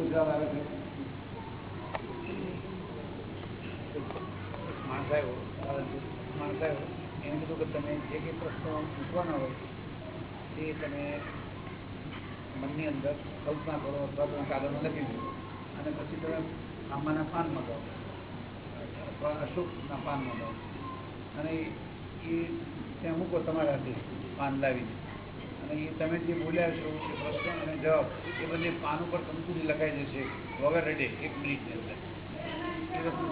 પૂછવા આવે છે. મનની અંદર કલ્પના કરો અથવા તમે કાગળમાં લખી દો. અને પછી તમે આંબાના પાન મગાવો અથવા અશોકના પાન મગાવો અને એ ત્યાં મૂકો તમારા હાથે પાન લાવીને. તમે જે બોલ્યા છો એ પ્રશ્ન અને જવાબ, એ બંને પાન ઉપર કંકુરી લખાઈ જશે. વગર રેડે એક મિનિટની અંદર. એ વસ્તુ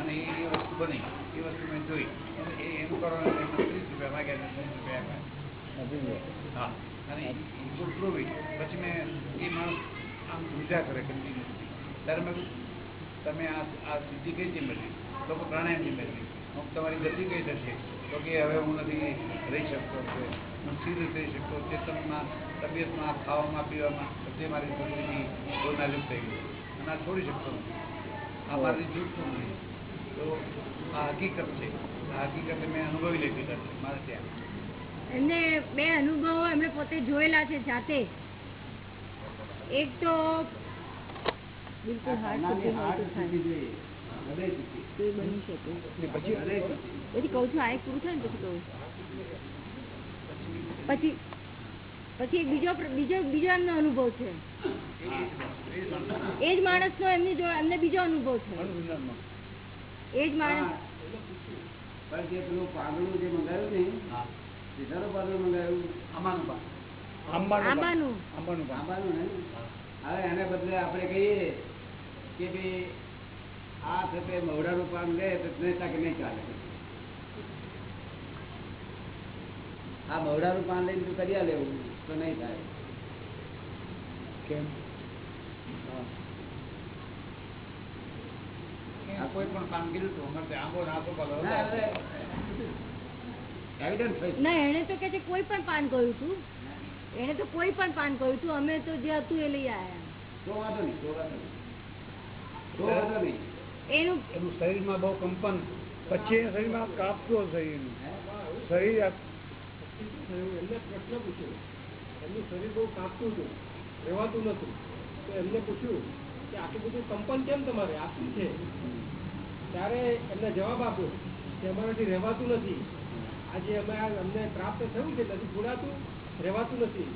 અને એ વસ્તુ બની. એ વસ્તુ મેં જોઈ. અને એ એમ એમને ત્રીસ રૂપિયા માગ્યા ત્રીસ રૂપિયા હા. અને પ્રૂવ પછી મેં એ માણસ આમ પૂજા કરે કન્ટિન્યુઅસલી ત્યારે મેં તમે આ આ સિદ્ધિ કઈ રીતે મેળવી તો કે પ્રાણાયામથી મેળવી તમારી ગતિ કઈ થશે? તો કે હવે હું નથી રહી શકતો હું સ્થિર થઈ શકતો? ચેતનમાં તબિયતમાં ખાવામાં પીવામાં બધે મારી પ્રકૃતિ ગોનાલુપ થઈ ગઈ અને આ છોડી શકતો નથી. આ મારી છૂટતું નથી તો આ હકીકત છે. આ હકીકત મેં અનુભવી લીધી છે. મારે ત્યાં. એમને બે અનુભવો એમણે પોતે જોયેલા છે જાતે. એક તો બિલકુલ હાર્ટ સુધી થાય. સુધી. તો એ બની શકે ને પછી કહું છું, આ એક પૂરું થાય ને, પછી કહું પછી પછી બીજો બીજો બીજો એમનો અનુભવ છે. એ જ માણસનો એમની જો એમને બીજો અનુભવ છે. એ જ માણસ જે પેલું જે મંગાવ્યું ને સીધાનું પાંદડું મંગાવ્યું પાન આંબાનું. આંબાનું ને? હવે એને બદલે આપણે કહીએ કે ભાઈ આ થતે મવડાનું પાન લે તો નહીં નહીં ચાલે. આ મવડાનું પાન લઈને તું કરી લેવું તો નહીં થાય. કેમ? કોઈ પણ કર્યું આંબો ના, એને તો કે છે કોઈ પણ પાન કહ્યું હતું એને તો કોઈ પણ પાન કહ્યું હતું અમે તો જે હતું એ લઈ આવ્યા તો વાંધો નહીં તો વાંધો નહીં. તો વાંધો નહીં. એનું શરીરમાં બહુ કંપન. પછી એ શરીરમાં કાપતું શરીરનું હે? શરીર એમને પ્રશ્ન પૂછ્યો. એમનું શરીર બહુ કાપતું હતું. રહેવાતું નતું તો એમને પૂછ્યું કે આટલું બધું કંપન કેમ તમારે? આ શું છે? ત્યારે એમને જવાબ આપ્યો કે અમારાથી રહેવાતું નથી. આજે અમે આ અમને પ્રાપ્ત થયું છે નથી ભૂલાતું રહેવાતું નથી.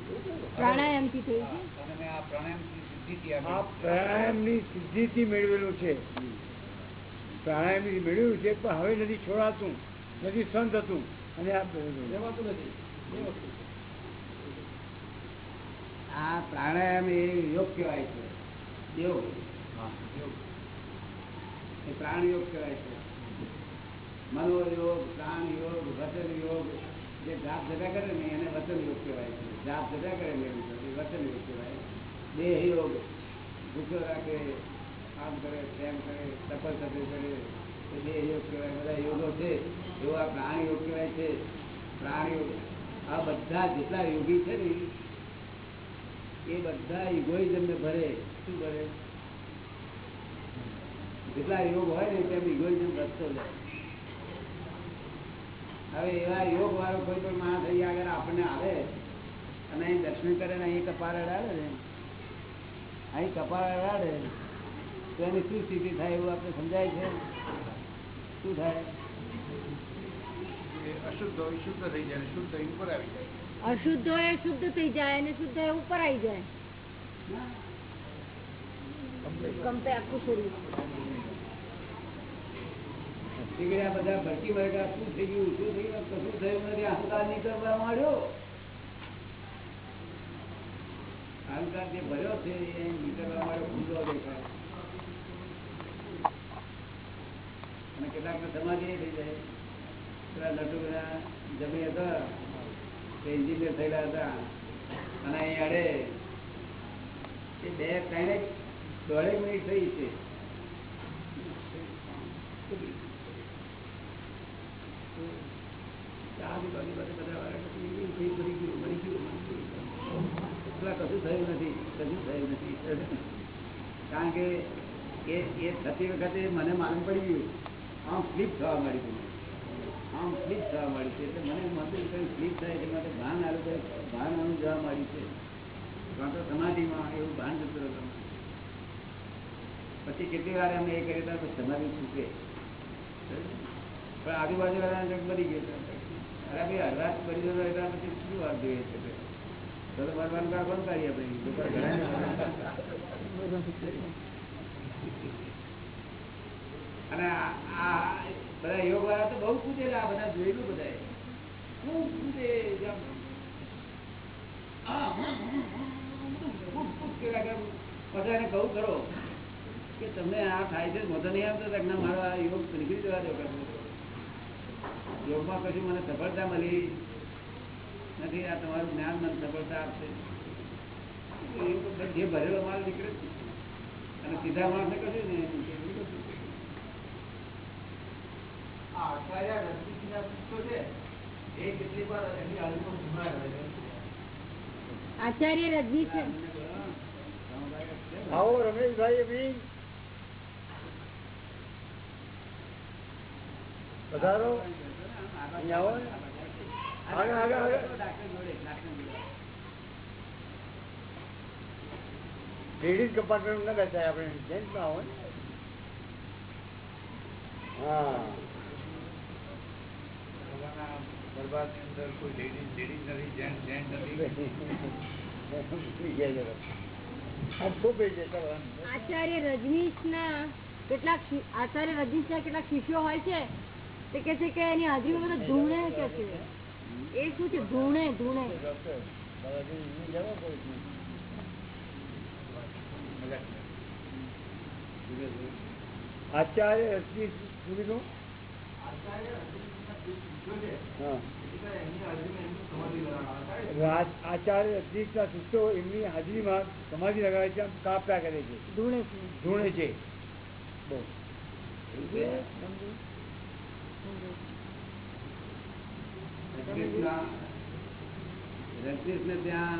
પ્રાણાયામથી થયું છે. પ્રાણાયામની સિદ્ધિથી મેળવેલું છે. પ્રાણાયામથી મેળવ્યું છે પણ હવે નથી છોડાતું નથી સંત હતું. અને આ પ્રાણાયામ એ યોગ કહેવાય છે. યોગ એ પ્રાણ યોગ કહેવાય છે. મનોયોગ પ્રાણ યોગ વચન યોગ જે જાપ જતા કરે ને એને વચન યોગ કહેવાય છે. જાપ જતા કરે ને વચન યોગ કહેવાય. દેહ યોગ ભૂખ્યો રાખે આમ કરે તેમ કરે તપલ તપલ કરે. એ યોગ કહેવાય. બધા યોગો છે. એવો આ પ્રાણ યોગ કહેવાય છે. પ્રાણ આ બધા જેટલા યોગી છે ને, એ બધા ઇગોઇઝમ ને ભરે. શું ભરે? જેટલા યોગ હોય ને, તેમ ઇગોઇઝમ રસ્તો જાય હવે એવા યોગ વાળો કોઈ પણ માણસ અહીંયા આગળ આપણને આવે અને અહીં દર્શન કરે ને, અહીં કપાળ અડાડે ને. અહીં કપાળ અડાડે. તો એની શું સ્થિતિ થાય એવું આપણે સમજાય છે? શું થાય? અશુદ્ધ હોય શુદ્ધ થઈ જાય અને શુદ્ધ હોય ઉપર આવી જાય. અશુદ્ધ હોય શુદ્ધ થઈ જાય અને શુદ્ધ હોય ઉપર આવી જાય. બધા ભરતી વર્ગા શું થઈ ગયું? શું થઈ ગયું? કશું થયું? નથી અહંકાર નહીં કરવા માંડ્યો? અહંકાર જે ભર્યો છે એ નીકળવા માટે ખુલ્લો દેખાય. અને કેટલાક સમાધિ એ થઈ જાય. પેલા નટુના જમી હતા તે એન્જિનિયર થયેલા હતા. અને અહીં અડે એ બે ત્રણેક દોઢેક મિનિટ થઈ છે. થયું નથી, કશું થયું નથી. કારણ કે એ થતી વખતે મને માલુમ પડી ગયું. આમ સ્લીપ થવા મળી ગયું આમ સ્લીપ થવા મળી છે. એટલે મને એમ હતું કંઈ સ્લીપ થાય છે માટે ભાન આવ્યું ભાન આનું જવા મળી છે. કાં તો સમાધિમાં એવું ભાન જતું રહેતું પછી કેટલી વાર અમે એ કરીએ તો સમાધિ છૂટે. પણ આજુબાજુ વાળા જગ ગયો અરે ભાઈ, હરવાસ કરી દો એટલા પછી શું વાર જોઈએ છે તો તો ભરવાનું કાર બંધ કરીએ ઘણા અને આ બધા યોગ વાળા તો બહુ આ બધા જોયેલું બધા ખૂબ કૂદે જેમ કહું ખરો કે તમને આ થાય છે મતો નહીં આવતો, તો ના મારો આ યોગ નીકળી જવા દો યોગમાં પછી મને સફળતા મળી નથી, આ તમારું જ્ઞાન મને સફળતા આપશે. જે ભરેલો માલ નીકળે અને સીધા માણસને કશું ને આચાર્ય રજનીશ આવો રમેશભાઈ બી પધારો અહીંયા આવો ને. આગળ, આગળ, આગળ. ડાક્ટર જોડે, ડાક્ટર જોડે. લેડીઝ કમ્પાર્ટમેન્ટ ના બેસાય આપણે જેન્ટ્સ ના હોય હા ભગવાનના દરબારની અંદર કોઈ લેડીઝ લેડીઝ નથી જેન્ટ જેન્ટ નથી આમ ખૂબ થઈ જાય ચાલો આમ. આચાર્ય રજનીશ ના કેટલાક શિ- આચાર્ય રજનીશ ના કેટલાક શિષ્યો હોય છે તે કે છે કે એની હાજરીમાં બધા ધૂણે કે છે એ શું છે ધૂણે ધૂણે ડોક્ટર, દાદાજી, એમની જવા કોઈ જ નહીં. મજાક આચાર્ય રજનીશ સુધીનું હા રાજ- આચાર્ય રજનીશ શિષ્યો એમની હાજરીમાં સમાધિ લગાવે છે આમ કરે છે. ધૂણે છે. ધૂણે છે. બહુ એવું છે? રજનીશના રજનીશને ત્યાં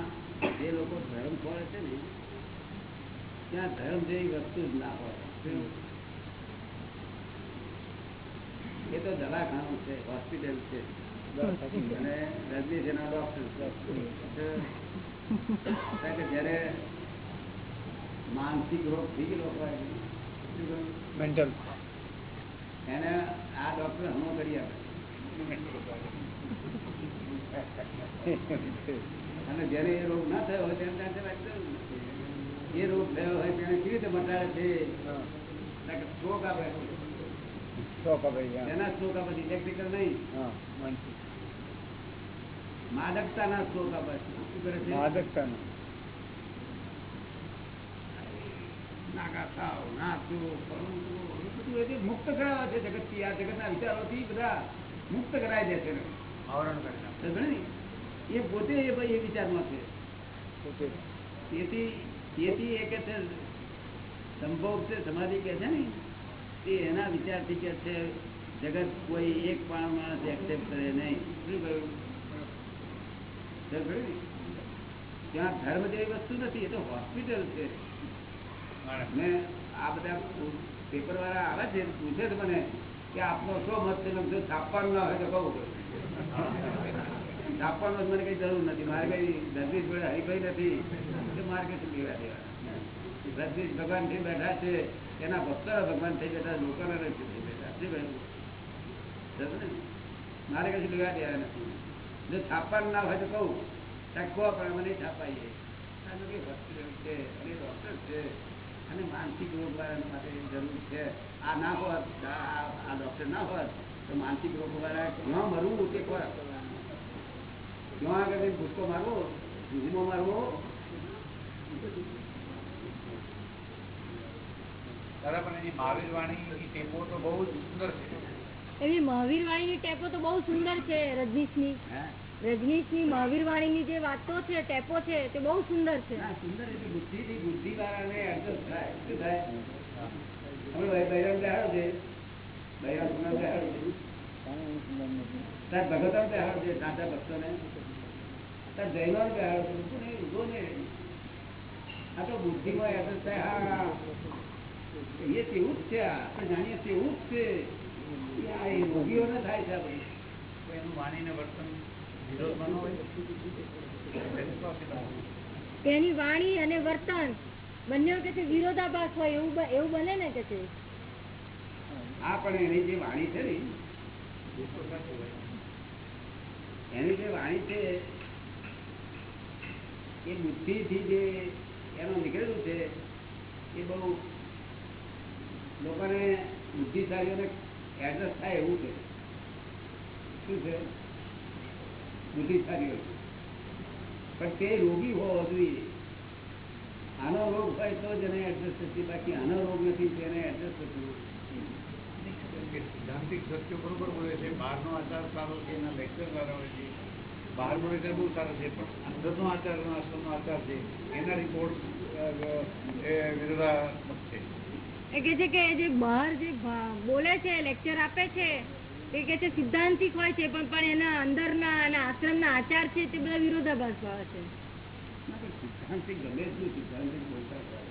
જે લોકો ધર્મ ખોળે છે ને ત્યાં ધર્મ જેવી વસ્તુ જ ના હોય શું? એ તો દવાખાનું છે હોસ્પિટલ છે. અને ડોક્ટર છે કે જયારે માનસિક રોગ થઈ ગયેલો? મેન્ટલ એને આ ડોક્ટર હમો કરી આપે. અને જયારે એ રોગ ના થયો હોય તેને ત્યાં. એ રોગ થયો હોય તેને કેવી રીતે બતાવે છે? શોખ આપે. ઇલેક્ટ્રિકલ નહીં. માદકતાના માદકતાનો. મુક્ત કરાવે છે જગતથી. આ જગતના વિચારોથી બધા મુક્ત કરાવી દે છે ને? એ પોતે એ ભાઈ એ વિચારમાં છે. તેથી તેથી એ કે છે સંભોગ છે સમાધિ કે છે ને? તે એના વિચારથી કે છે જગત કોઈ એક પણ માણસ એક્સેપ્ટ કરે નહીં. શું કહ્યું? ત્યાં ધર્મ જેવી વસ્તુ નથી એ તો હોસ્પિટલ છે. માણસ. આ બધા પેપર વાળા આવે છે પૂછે છે મને કે આપનો શો મત છે? જો છાપવાનું ના હોય તો કહું છાપવાનું મને કઈ જરૂર નથી. મારે કઈ દર્દી જોડે હરીફાઈ નથી. મારે કઈ શું લેવા દેવા રજનીશ ભગવાનથી બેઠા છે, એના ભક્તો ભગવાન થઈ બેઠા લોકોના નથી થઈ બેઠા. કહ્યું? મારે કશું દેવા નથી. જો છાપવાનું ના હોય તો કહું. ટકો પણ મને છાપાઈએ. છે અને ડોક્ટર છે. અને માનસિક રોગ વાળા માટે જરૂર છે. આ ના હોત, આ ડોક્ટર ના હોત, તો માનસિક રોગ વાળા ક્યાં મરવું તે ખોરાક ક્યાં આગળ ભૂસકો મારવો, ધૂમો મારવો દાદા પણ એની મહાવીર વાણીની ટેપો તો બહુ સુંદર છે. રજનીશની રજનીશની મહાવીર વાણી વાણીની જે વાતો છે ટેપો છે તે બહુ સુંદર છે. ના સુંદર એટલે બુદ્ધિથી બુદ્ધિ વાળાને થાય બૈરામ છે. બૈરામ છે. તાર ભગતો છે ભક્તોને. તાર જૈનો બેહાડો છે. ઊભો નહીં ઊભો નહીં? આ તો બુદ્ધિમાં એડજસ્ટ થાય. હા. એ તેવું જ છે આ. આપણે જાણીએ તેવું જ છે. આ એ રોગીઓને થાય છે આ એનું વાણીને વર્તન વિરોધમાં હોય? That's તેની વાણી અને વર્તન બંને કે વિરોધાભાસ હોય એવું એવું બને ને કે છે? હા પણ એની જે વાણી છે ને એની જે વાણી છે એ બુદ્ધિથી જે એનું નીકળેલું છે એ બહુ લોકોને બુદ્ધિશાળીઓને એડજસ્ટ થાય એવું છે. શું છે? બુદ્ધિશાળીઓ પણ તે રોગી હોવો જોઈએ. આનો રોગ હોય તો જ એને એડજસ્ટ થશે બાકી આનો રોગ નથી તેને એડજસ્ટ થતું સિદ્ધાંતિક સત્યો બરોબર બોલે છે. બહારનો આચાર સારો છે, એના લેક્ચર સારા હોય છે. બહારનો લેક્ચર બહુ સારો છે, પણ અંદરનો આચાર આશ્રમનો આચાર છે, એના રિપોર્ટ વિરોધાત્મક છે. કે છે કે જે બહાર જે બોલે છે લેક્ચર આપે છે એ કે છે સિદ્ધાંતિક હોય છે પણ પણ એના અંદરના અને આશ્રમના આચાર છે તે બધા વિરોધાભાસ ભાવે છે. સિદ્ધાંતિક ગમે એટલું સિદ્ધાંતિક બોલતા હોય.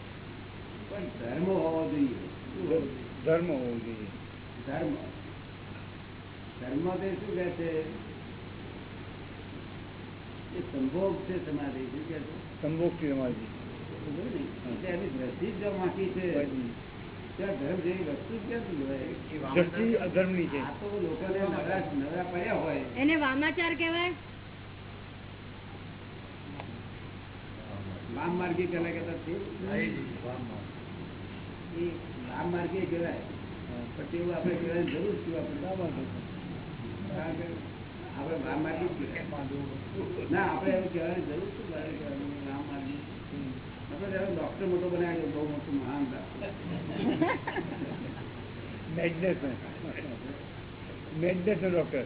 પણ ધર્મ હોવો જોઈએ? ધર્મ હોવો જોઈએ. ધર્મ. ધર્મ તે શું કહે છે? એ સંભોગ છે સમાધિ શું કહે છે? સંભોગથી સમાધિ. એની દ્રષ્ટિ જ જો છે. ત્યાં ધર્મ જેવી વસ્તુ ક્યાંથી હોય? દ્રષ્ટિ અધર્મની છે. આ તો લોકોને નવરા નવરા પડ્યા હોય. એને વામાચાર કહેવાય? વામ માર્ગી પેલા કહેતા છે એ વામ માર્ગી કહેવાય. પણ તેવું આપણે કહેવાની જરૂર શું આપણે? કારણ કે આપણે વામ માર્ગી. ના આપણે એવું કહેવાની જરૂર શું વામ માર્ગી? ડોક્ટર મોટો બનાવ્યો બહુ મોટું મહાન મેડનેસ મેડનેસ ડોક્ટર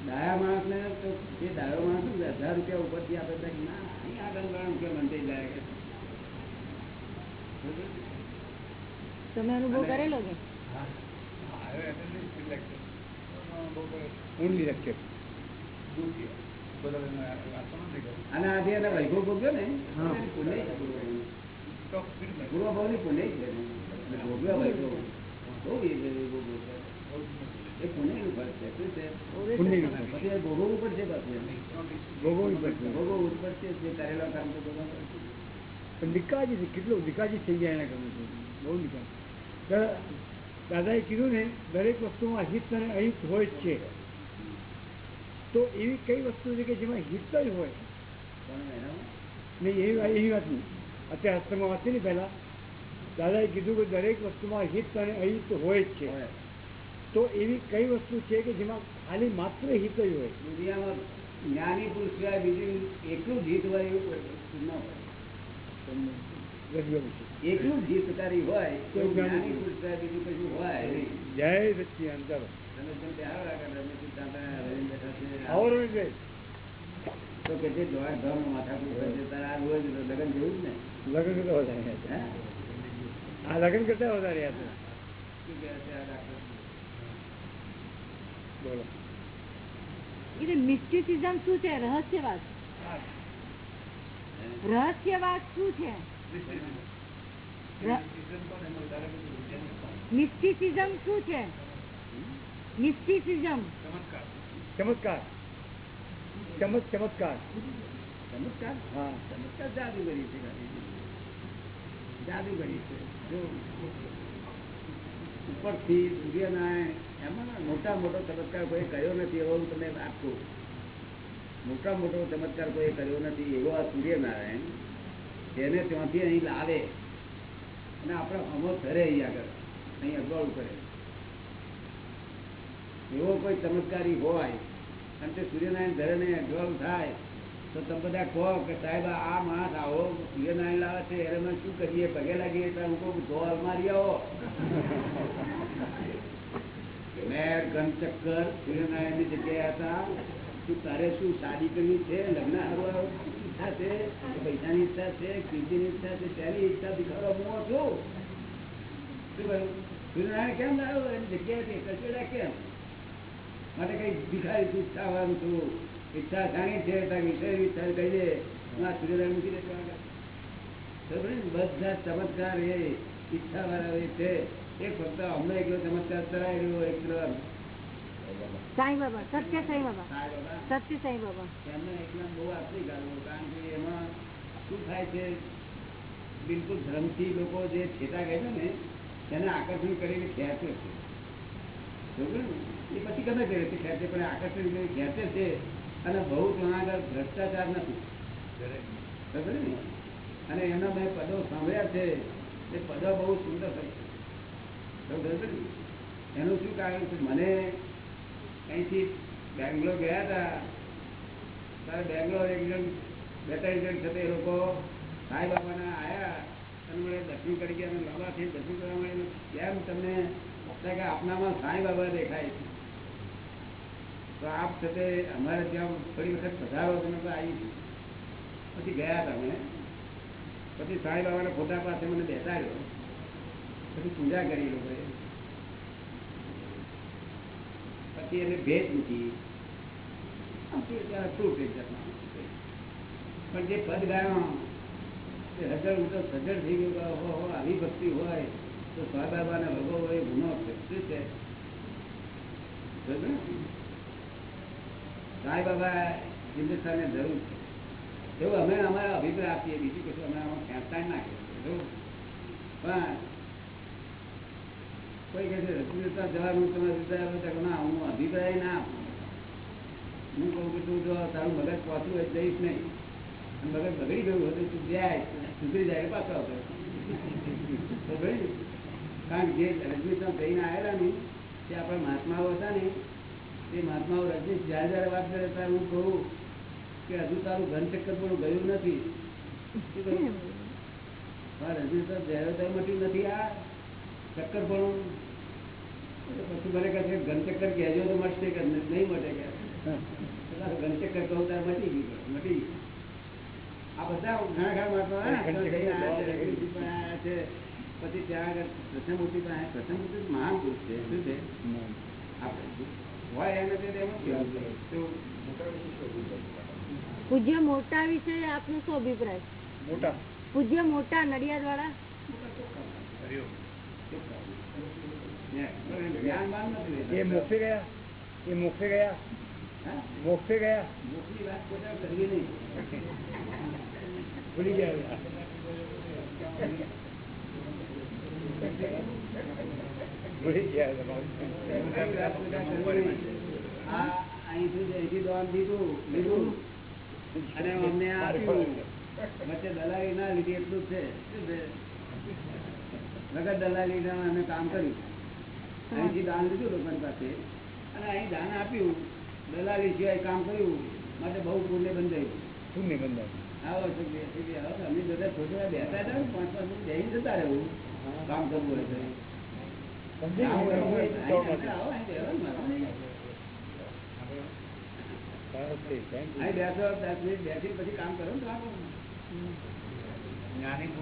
ડાયા માણસ ને તો એ ડાયો માણસ શું છે? હજાર રૂપિયા ઉપરથી આપણે તો ના અહીં આગળ ગણ કે મંદિર જાય કે તમે અનુભવ કરેલો કે ઓનલી લેક્ચર અને આજે એને વૈભવ ભોગ્યો ને પુણ્ય છે પૂર્વ ભાવની પુણ્ય છે. ભોગવ્યો વૈભવ બહુ એ વૈભવ ભોગવ્યો. ફળ છે. શું છે? પછી ભોગવવું પડશે પાછું ભોગવવી પડશે. ભોગવવું પડશે. જે કરેલા કામ તો ભોગવવા પડશે. નિકાજી છે. કેટલું નિકાજી થઈ ગયા એના કરવું છે બહુ નિકાજી. દાદાએ કીધું ને દરેક વસ્તુમાં અહિત અને અહિત હોય જ છે. તો એવી કઈ વસ્તુ છે કે જેમાં હિત જ હોય? નહીં એવી એવી વાત નહીં. અત્યારે હસ્તમાં વાત ને પહેલાં. દાદાએ કીધું કે દરેક વસ્તુમાં હિત અને અહિત હોય જ છે. તો એવી કઈ વસ્તુ છે કે જેમાં ખાલી માત્ર હિત જ હોય? દુનિયામાં જ્ઞાની પુરુષ સિવાય બીજું એકલું જીત હોય એવું ન હોય. એકલું જ જીતકારી હોય તો જ્ઞાની જ્ઞાની પુરુષ સિવાય બીજું કશું હોય જય સચ્ચિદાન ચાલો. તમે જેમ બેહારો રાખો, રમેશજી તાતા રહીને બેઠા છે. આવો રમેશભાઈ તો કે જે દોડ ધામ માથાકૂટ હોય છે, તારે આ રોજ લગ્ન જેવું જ ને લગ્ન કરતા વધારે હે? આ લગ્ન કરતા વધારે આ તો શું કહે છે આ ડાક્ટર? બોલો એટલે મિસ્ટિસિઝમ શું છે રહસ્યવાદ રહસ્યવાદ શું છે મિસ્ટિસિઝમ શું છે મિસ્ટિસિઝમ. ચમત્કાર. ચમત ચમત્કાર. ચમત્કાર? હા. ચમત્કાર જાદુગરી છે. જાદુગરી છે. જો ઉપરથી સૂર્યનારાયણ એમાં મોટા મોટો ચમત્કાર કોઈ કર્યો નથી એવો હું તમને આપું. મોટા મોટો ચમત્કાર કોઈ કર્યો નથી એવો આ સૂર્યનારાયણ તેને ત્યાંથી અહીં લાવે. અને આપણે અમો ધરે અહીં આગળ અહીં અગવડ કરે એવો કોઈ ચમત્કારી હોય, અને તે સૂર્યનારાયણ ધરે નહીં અગવાડું થાય, તો તમે બધા કહો કે સાહેબ, આ માણસ આવો, સૂર્યનારાયણ લાવે છે, એને અમે શું કરીએ? પગે લાગીએ તો હું કહું ધો અલમારી આવો. મેર ઘનચક્કર સૂર્યનારાયણની જગ્યાએ હતા. તું તારે શું શાદી કરવી છે? લગ્ન ઈચ્છા છે? પૈસાની ઈચ્છા છે? કીર્તિની ઈચ્છા છે? તેની ઈચ્છા દીખાડો, હું છું. શું કહ્યું? સૂર્યનારાયણ કેમ લાવ્યો? એની જગ્યાએથી કચેડા કેમ? માટે કઈ ભિખારી ઈચ્છા વાળું છું ઈચ્છા જાણી છે વિષય ઈચ્છા કહી દે હું આ સૂર્યદાન મૂકી ને? બધા ચમત્કાર એ ઈચ્છા વાળા એ છે. એ ફક્ત અમને એકલો ચમત્કાર કરાયેલો એકલો સાંઈ બાબા સત્ય સાંઈ બાબા સત્ય સાંઈ બાબા એમને એકલા બહુ આપી ગાળો કારણ કે એમાં શું થાય છે? બિલકુલ ધર્મથી લોકો જે છેટા ગયા છે ને તેને આકર્ષણ કરીને ખેંચે છે? એ પછી ગમે તે રીતે ખેંચે, પણ આકર્ષણ ખેંચે છે, અને બહુ ઘણા આગળ ભ્રષ્ટાચાર નથી. અને એના મેં પદો સાંભળ્યા છે, એ પદો બહુ સુંદર થઈ એનું શું કારણ છે? મને અહીંથી બેંગ્લોર ગયા હતા. ત્યારે બેંગ્લોર એક જણ, બે ત્રણ જણ છે એ લોકો સાંઈ બાબાના આયા, અને મને દર્શન કરી ગયા. લાભાથી દર્શન કરવા મળે કેમ તમને કે આપનામાં સાંઈ બાબા દેખાય છે તો આપ છે તે અમારે ત્યાં થોડી વખત પધારો તમે તો આવી છું પછી ગયા હતા અમે પછી સાંઈ બાબાના ફોટા પાસે મને બેસાડ્યો પછી પૂજા કરી લોકોએ પછી એને ભેટ મૂકી આમ તો ત્યારે proof એક જાતનો. પણ જે પદ ગાયો તે હજર હું તો સજ્જડ થઈ ગયો કે ઓહો, ઓહો, આવી ભક્તિ હોય તો સ્વાબાબાને ભગવો એ ગુનો શું છે? સાંઈ બાબા હિન્દુસ્તાનને જરૂર છે. એવું અમે અમારા અભિપ્રાય આપીએ, બીજું કશું અમે આમાં ખેંચતા નાખીએ પણ કોઈ કહે છે હિન્દુસ્તાન જવાનું તમે વિચાર હું અભિપ્રાય ના આપું. હું કહું કે તું જો, તારું મગજ પહોંચવું હોય જઈશ નહીં. મગજ બગડી ગયું હોય, તો જાય, સુધરી જાય, પાછો આવતો કારણ કે જે રજનીશમાં જઈને આવેલા ને તે આપણા મહાત્માઓ હતા ને તે મહાત્માઓ રજનીશ જ્યારે જ્યારે વાત કરે ત્યારે હું કહું કે હજુ તારું ઘન ચક્કર પણ ગયું નથી. રજનીશ જ્યારે ત્યારે મટ્યું નથી આ ચક્કર પણ. પછી મને કહે છે ઘન ચક્કર કહેજો તો મળશે કે નહીં મટે કે. ઘનચક્કર કહું ત્યારે મટી ગયું મટી ગયું. આ બધા ઘણા ઘણા મહાત્મા છે, પછી ત્યાં આગળ કૃષ્ણમૂર્તિ પણ મહાન પુરુષ છે. શું છે? હોય એને તે એમ પૂજ્ય મોટા વિશે આપનો શું અભિપ્રાય? મોટા. પૂજ્ય મોટા નડિયાદ વાળા એ મોક્ષે ગયા? એ મોક્ષે ગયા? હા? મોક્ષે ગયા? મોક્ષની વાત પોતે કરવી નહીં. ભૂલી ગયા ભૂલી ગયા આ અહીંથી અહીંથી દોન દીધું લીધું દલાલી અમે કામ કર્યું અહીંથી દાન લીધું લોકોની પાસે અને અહીં દાન આપ્યું દલાલી સિવાય કામ કર્યું માટે બહુ. પુણ્ય બંધાયું પુણ્ય બંધાયું આવો અમે બધા છોકરા બેઠા હતા, પાંચ પાંચ જઈને જતા રહેવું. કામ કરવું હોય છે,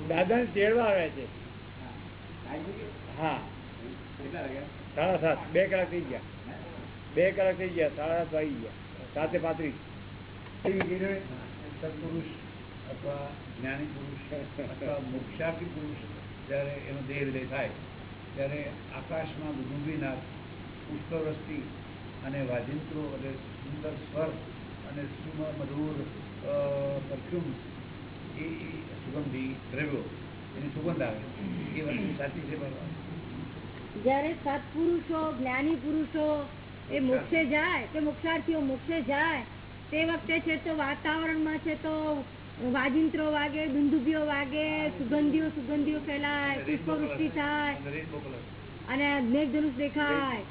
દાદા છે. હા. આવી ગયું? હા. કેટલા વાગ્યા? સાડા સાત બે કલાક થઈ ગયા. બે કલાક થઈ ગયા સાડા સાત વાગી ગયા સાતે પાંત્રીસ. સત્પુરુષ અથવા જ્ઞાની પુરુષ અથવા મોક્ષાર્થી પુરુષ જ્યારે એનો દેહ વિલય ત્યારે આકાશમાં ગુંબીનાથ પુષ્પવૃષ્ટિ અને વાજિંત્રો અને સુંદર સ્વર અને સુમધુર પરફ્યુમ એ સુગંધી દ્રવ્યો એની સુગંધ આવે. એ વસ્તુ સાચી છે ભગવાન? જયારે સત્પુરુષો જ્ઞાની પુરુષો એ મોક્ષે જાય, કે મોક્ષાર્થીઓ મોક્ષે જાય, તે વખતે છે તો વાતાવરણમાં છે તો વાજિંત્રો વાગે દુંદુભીઓ વાગે સુગંધીઓ સુગંધીઓ ફેલાય પુષ્પવૃષ્ટિ થાય. અને મેઘધનુષ દેખાય.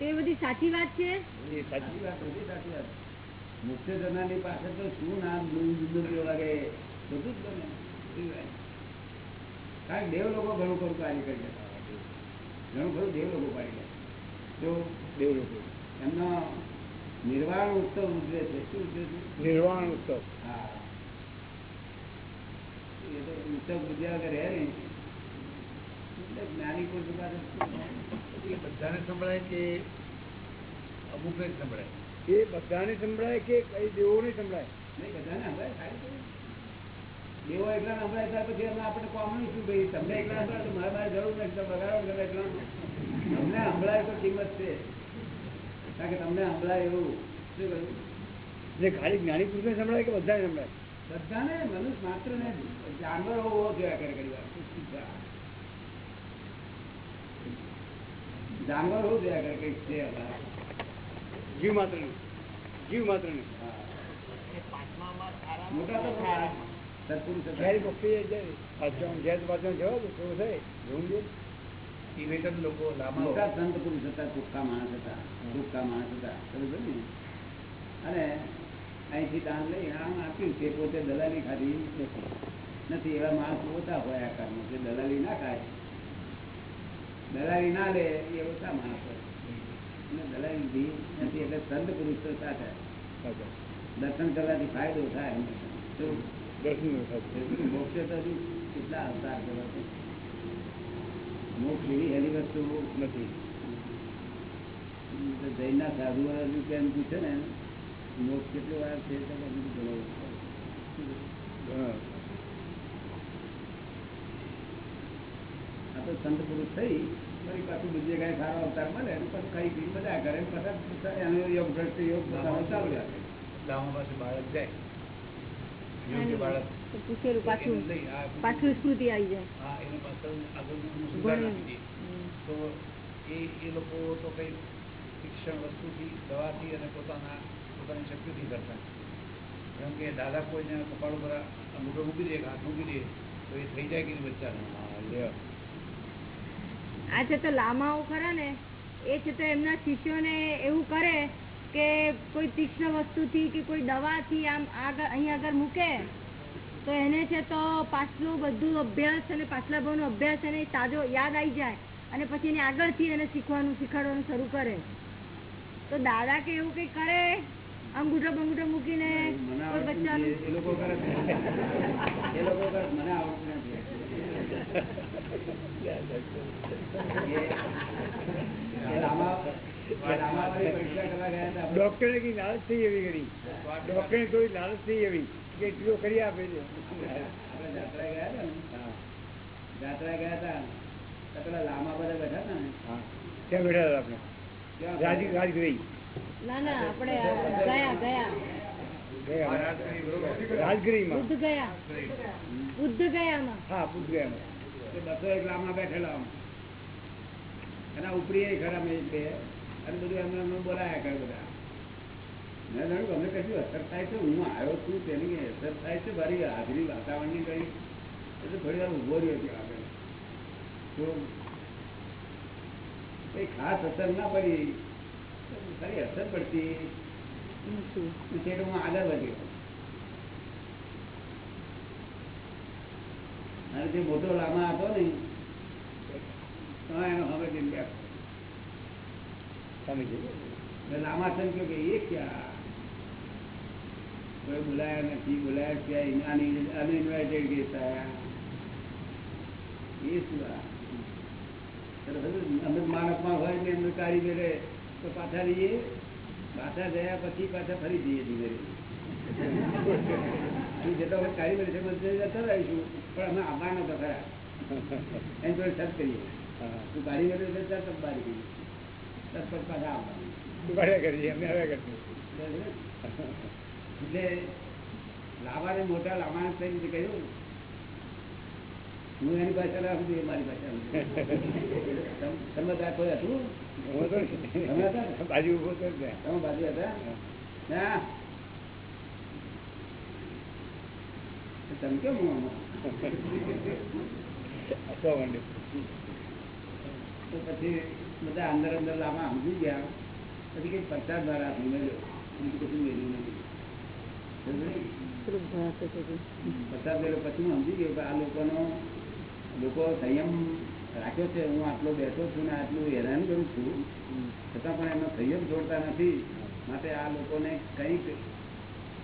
તે બધી સાચી વાત છે. મુખ્ય જનારની પાસે તો શું નામ દુંદુભીઓ વાગે? બધું જ બને. કારણ કે દેવ લોકો ઘણું ખરું કાર્ય કરી જતા ઘણું ખરું દેવ લોકો પાડી જાય જો દેવ લોકો. એમનો નિર્વાણ ઉત્સવ ઉજવે છે. શું ઉજવે છે? નિર્વાણ ઉત્સવ. હા. એ તો ઉત્સવ ઉજવ્યા વગર રહે નહીં એટલે જ્ઞાની પુરુષ પાસે શું? એ બધાને સંભળાય કે અમુક જ સંભળાય? એ બધાને સંભળાય કે કઈ દેવોને સંભળાય? નહીં બધાને સંભળાય સારી છે. દેવો એકલા સંભળાય ત્યાર પછી એમાં આપણે કોમન શું ભાઈ તમને એકલા સંભળાય તો મારે મારે જરૂર નથી તમે બગાડો ને તમે એકલા તમને સંભળાય તો કિંમત છે. કારણ કે તમને સંભળાય એવું. શું કહ્યું? એટલે ખાલી જ્ઞાની પુરુષને સંભળાય કે બધાને સંભળાય? બધાને મનુષ્ય માત્ર ને જાનવર હોવો જોયા કરે કરી જાનવર હોવું જોયા કરે કંઈક છે જીવ માત્ર જીવ માત્ર મોટા તો મોટા સંત પુરુષ માણસ હતા ચોખ્ખા માણસ હતા. સમજો ને? અને અહીંથી દાન લઈ આમ આપ્યું છે પોતે દલાલી ખાધી નથી એવા માણસ ઓછા હોય આ કામ જે દલાલી ના ખાય. દલાલી ના લે એ ઓછા માણસ હોય. દલાલી ધી નથી એટલે સંત પુરુષ તો સાચા દર્શન કરવાથી ફાયદો થાય મોક્ષ તો હજુ કેટલા અવતાર કરવા છે? મોક્ષ એવી એની વસ્તુ નથી. જૈનના સાધુઓ કેમ પૂછે ને સંત પુરુષ થઈ ફરી પાછું બીજે કાંઈ સારો અવતાર મળે પણ કઈ ભીડ બધા કરે એનો યોગ દ્રષ્ટિ યોગ બધા ચાલુ રાખે ડામા પાસે બાળક જાય. બાળક પૂછેલું પાછું પાછું આવી જાય. પાછળ તો એ એ લોકો તો કઈ શિક્ષણ વસ્તુથી દવાથી અને પોતાના કરવાની શક્તિ નથી કરતા કેમ કે દાદા કોઈને કપાળ ઉપર અંગૂઠો મૂકી દે હાથ મૂકી દે તો એ થઈ જાય કે બચ્ચાને? આ છે તો લામાઓ ખરા ને એ છે તો એમના શિષ્યોને એવું કરે કે કોઈ તીક્ષ્ણ વસ્તુથી કે કોઈ દવાથી આમ આગળ અહીં આગળ મૂકે તો એને છે તો પાછલું બધું અભ્યાસ અને પાછલા ભાવનો અભ્યાસ એને તાજો યાદ આવી જાય અને પછી એને આગળથી એને શીખવાનું શીખવાડવાનું શરૂ કરે. તો દાદા કે એવું કંઈ કરે अंगूठा बंगूठा मुकीने और बच्चा डॉक्टर की लालच थी ये भी डॉक्टर ने थोड़ी लालच थी ये भी कि आप यात्रा गया था यात्रा गया था। तो पहले पर बैठा था। ना क्या बैठा था आपने? राज राजगृह। ના ના આપણે ગયા અસર થાય છે? હું આવ્યો છું તેની અસર થાય છે? મારી હાજરી વાતાવરણની કંઈ? એટલે થોડી વાર ઊભો રહ્યો છે આગળ. ખાસ અસર ના પડી. ખરી અસર પડતી નથી હું આગળ વધ્યો અને જે મોટો લાંબા હતો ને એનો હવે જિંદગી સમજી લાંબા કે એ ક્યાં? કોઈ બોલાયા નથી બોલાયા ક્યાં? અનઇન્વાઇટેડ ગેસ્ટ આવ્યા એ શું અમૃત માણસમાં હોય ને એમનું કારીગરે તો પાછા જઈએ પાછા ગયા પછી પાછા ફરી જઈએ ધીરે જતા વખત બારી ગઈ તબ પાછા આવવાનું. કરીએ અમે હવે કરીએ. લાવાને મોટા લાવાને થઈ કહ્યું હું એની ભાષા રાખું છું મારી ભાષા તમે ત્યાં હતું? પછી બધા અંદર અંદર લાંબા સમજી ગયા. પછી કઈ પચાસ દ્વારા પચાસ પછી? સમજી ગયો કે આ લોકોનો લોકો સંયમ રાખ્યો છે હું આટલો બેઠો છું ને આટલું હેરાન કરું છું છતાં પણ એમનો સંયમ જોડતા નથી. માટે આ લોકોને કંઈક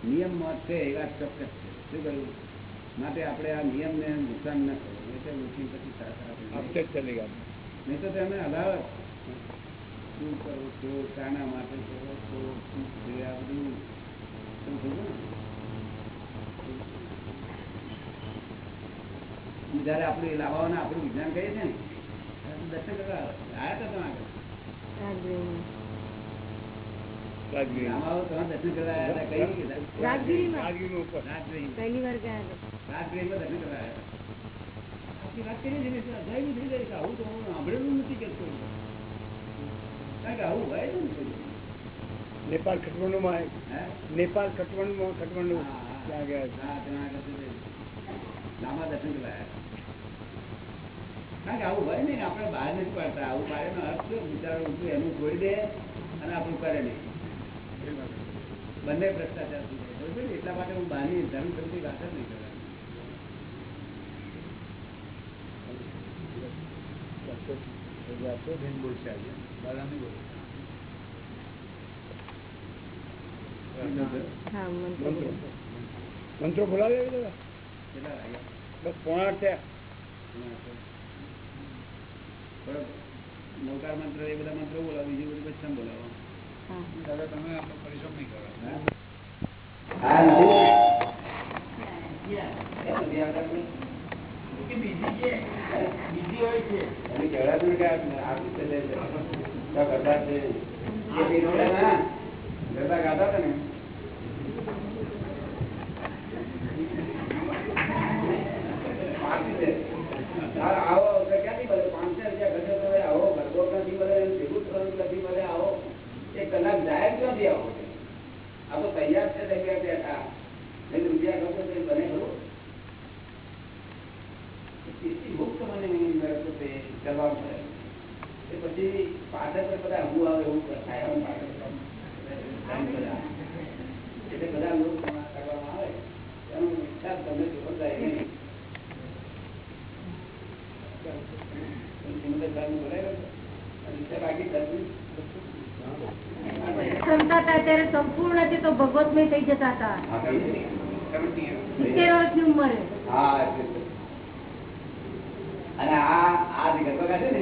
નિયમ છે એવા ચોક્કસ છે. શું કહ્યું? માટે આપણે આ નિયમને નુકસાન ન કરવું. એટલે ઓછી પછી સારા નહીં તો તમે અદાવત શું કરો છો? કાના માટે કરો છો શું આ બધું શું થયું? જયારે આપણું લાવવાના આપણું વિજ્ઞાન કરીએ છે ને દર્શન કરવા આવ્યા હતા તમે નેપાળ ખટવંડમાં. નેપાળ ખટવંડમાં ખટવંડ ત્યાં ગયા દર્શન કરાયા કારણ કે આવું હોય ને આપણે બહાર નથી પાડતા. આવું પાડે નો અર્થ શું? બિચારો ઊંચું એનું છોડી દે અને આપણું કરે નહીં. બંને ભ્રષ્ટાચાર બરોબર? એટલા માટે હું બહારની ધર્મ વાત જ નહીં હા મંત્ર બોલાવે પોણા થયા. નૌકાર મંત્ર એ બધા મંત્રો બોલાવો બીજું બધું પછી તમે બોલાવો હા દાદા તમે આટલો પરિશ્રમ નહીં કરો હા નથી જાય જ ક્યાંથી આવો આ તો તૈયાર છે તૈયાર બેઠા નહીં રૂપિયા તો એ બને ખરું. મુક્ત મને કરવા પડે એ પછી પાછળ બધા હું આવે એવું થાય પાછળ પર ટાઈમ બધા. એટલે બધા લોકો કરવામાં આવે એનું ઈચ્છા તમને જોરદાર નહીં શ્રીમંદર સાહેબને બોલાવ્યો હતો. અને ઈચ્છા બાકી કરવી ક્ષમતા હતા ત્યારે સંપૂર્ણ છે તો ભગવતમય થઈ જતા હતા. સિત્તેર વર્ષની ઉંમરે. અને આ આ જે ગરબા કાઢે ને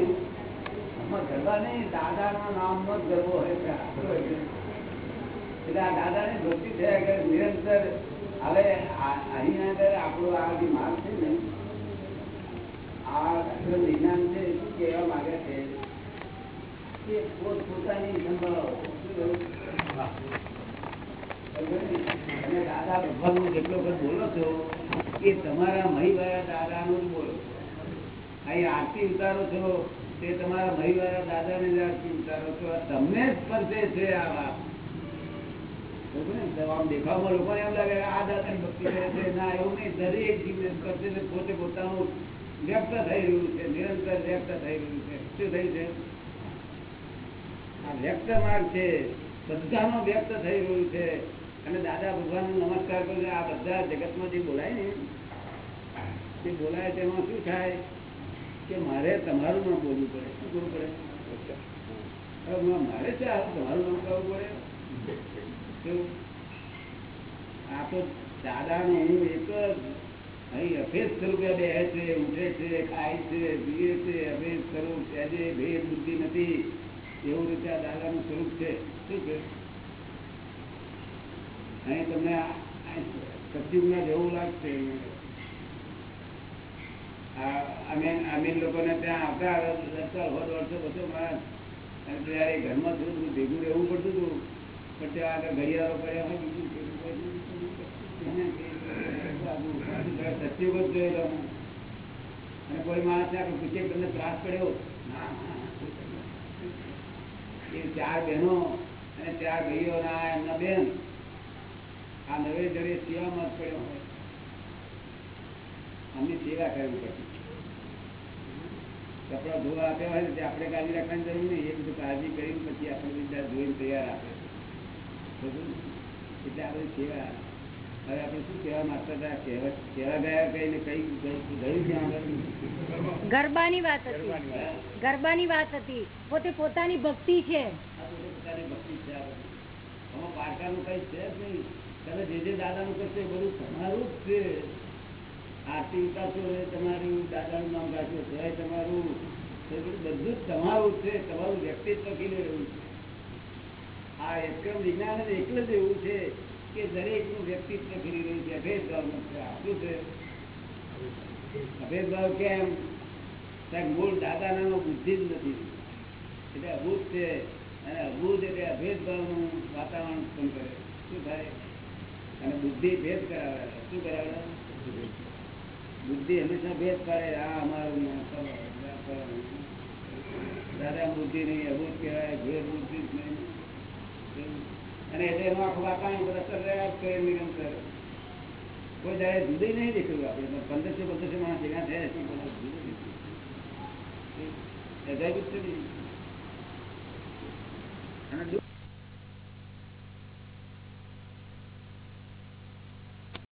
ગરબા નહીં દાદાના નામનો જ ગરબો હોય એટલે આ દાદાની ભક્તિ થયા નિરંતર હવે અહીંયા અહીં આગળ આપણો આ જે માલ છે ને આ વિજ્ઞાન છે શું કહેવા માંગે છે કે પોત પોતાની સંભાળો શું? આ પોતે પોતાનું વ્યક્ત થઈ રહ્યું છે. નિરંતર વ્યક્ત થઈ રહ્યું છે. શું થયું છે? આ વ્યક્ત માર્ગ છે. બધાનો વ્યક્ત થઈ રહ્યું છે. અને દાદા ભગવાન નમસ્કાર કરું આ બધા જગતમાં જે બોલાય ને જે બોલાય તેમાં શું થાય કે મારે તમારું નામ બોલવું પડે. શું કરવું પડે? હવે મારે છે તમારું નામ કરવું પડે? આ તો દાદાનો હું એક જ અહીં અભેદ સ્વરૂપે બે છે ઉઠે છે ખાય છે પીએ છે અભેદ સ્વરૂપ છે ભેદ બુદ્ધિ નથી. એવું રીતે આ દાદાનું સ્વરૂપ છે. શું છે અહીં તમને સત્યુગમાં જવું લાગશે. આ અમે અમે લોકોને ત્યાં આવતા લગતા હોદ વર્ષો બસો માણસ અને ઘરમાં થોડું થોડું ભેગું રહેવું પડતું હતું. પણ ત્યાં આગળ ઘડિયાળો પડ્યા હોય, બીજું સત્યુગ જ જોયેલો. અને કોઈ માણસને આપણે પૂછીએ તમને ત્રાસ પડ્યો? એ ચાર બહેનો અને ચાર ભાઈઓના એમના બેન આ નવે દરે સેવામાં જ પડ્યો હોય. અમની સેવા કરવી પડતી કપડા ધોવા આપ્યા હોય ને તે આપણે કાળજી રાખવાની જરૂર નહીં. એ બધું કાળજી કરીને પછી આપણે બીજા ધોઈને તૈયાર આપે. એટલે આપણે સેવા. હવે આપણે શું કહેવા માંગતા હતા? કહેવા કહેવા ગયા કઈ ને કઈ ગયું ક્યાં આગળ ગરબાની વાત હતી? ગરબાની વાત. હતી. પોતે પોતાની ભક્તિ છે. પોતાની ભક્તિ છે. આમાં પારકાનું કઈ છે જ નહીં. તમે જે જે દાદાનું કરશો એ બધું તમારું જ છે. આરતી ઉતારશો એ તમારું દાદાનું નામ ગાશો તો તમારું બધું તમારું છે. તમારું વ્યક્તિત્વ ખીલે રહ્યું છે. આ એકમ વિજ્ઞાન જ જ એવું છે કે દરેકનું વ્યક્તિત્વ ખીલી રહ્યું છે. અભેદભાવનું છે છે? અભેદભાવ કેમ? સાહેબ, મૂળ દાદાના બુદ્ધિ જ નથી. એટલે અભૂત છે. અને અભૂત એટલે અભેદભાવનું વાતાવરણ ઉત્પન્ન કરે. શું થાય? અને બુદ્ધિ ભેદ કરાવે શું કરાવે બુદ્ધિ હંમેશા ભેદ કરે, આ અમારું. દાદા બુદ્ધિ નહીં, અભૂત કહેવાય, ભેદ બુદ્ધિ જ નહીં અને એટલે એનું આખું વાતાવરણ બધા રહ્યા કરે નિરંતર કોઈ જયારે જુદી નહીં દેખ્યું આપણે પંદરસો પંદરસો માણસ ભેગા થયા છે જુદું દેખ્યું. અને